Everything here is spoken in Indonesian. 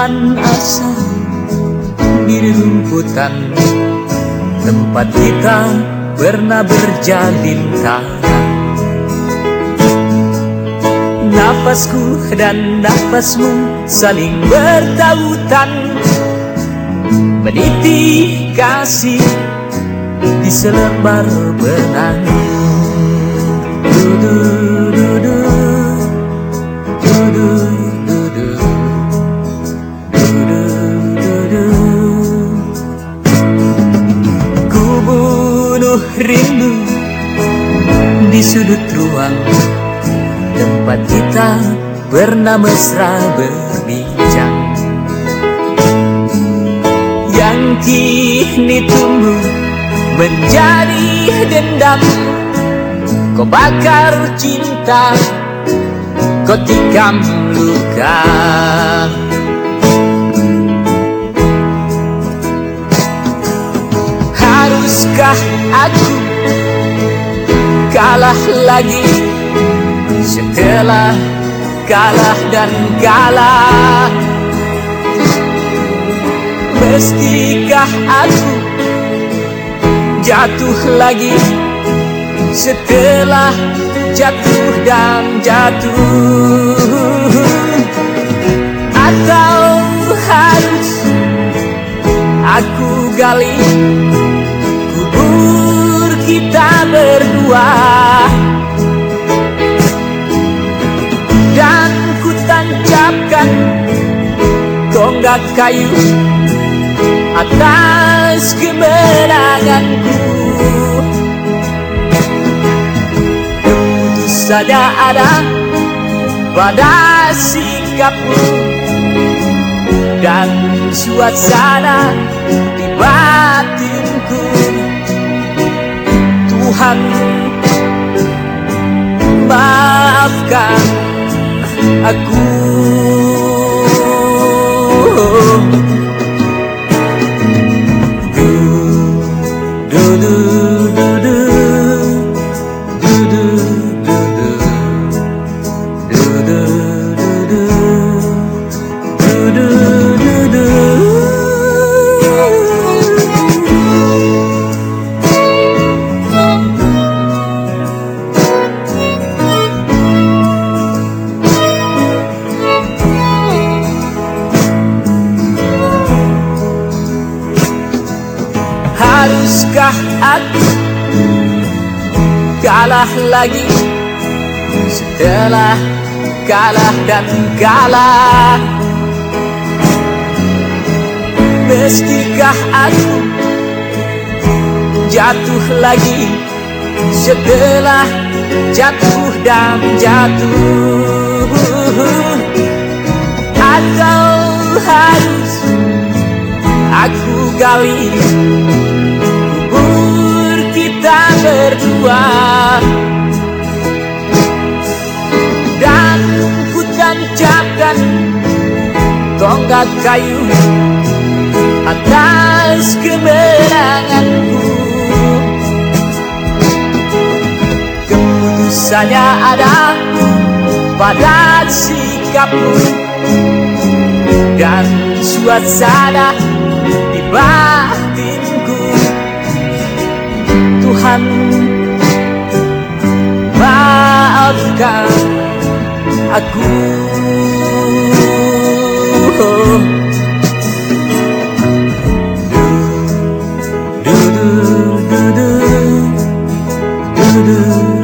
simpan asa di rumputan. Tempat kita pernah berjalin tangan Napasku dan napasmu saling bertautan. Meniti kasih di selembar benang. Dudu, dudu, dudu, dudu, rindu di sudut ruang. Tempat kita pernah mesra berbincang. Yang kini tumbuh menjadi dendam. Kau bakar cinta kau tikam luka. Haruskah aku kalah lagi setelah kalah dan kalah. Mestikah aku jatuh lagi setelah jatuh dan jatuh. Atau harus aku gali kita berdua. Dan ku tancapkan tonggak kayu atas kemenanganku. Keputusannya ada pada sikapmu Dan suasana di batinku Tuhan maafkan aku Haruskah aku kalah lagi. Setelah kalah dan kalah. Mestikah aku? Jatuh lagi. Setelah jatuh dan jatuh. Atau harus aku gali berdua. Dan ku tancapkan tonggak kayu atas kemenanganku. Keputusannya ada pada sikapmu dan suasana di batinku aku du, du, du, du, du, du, du.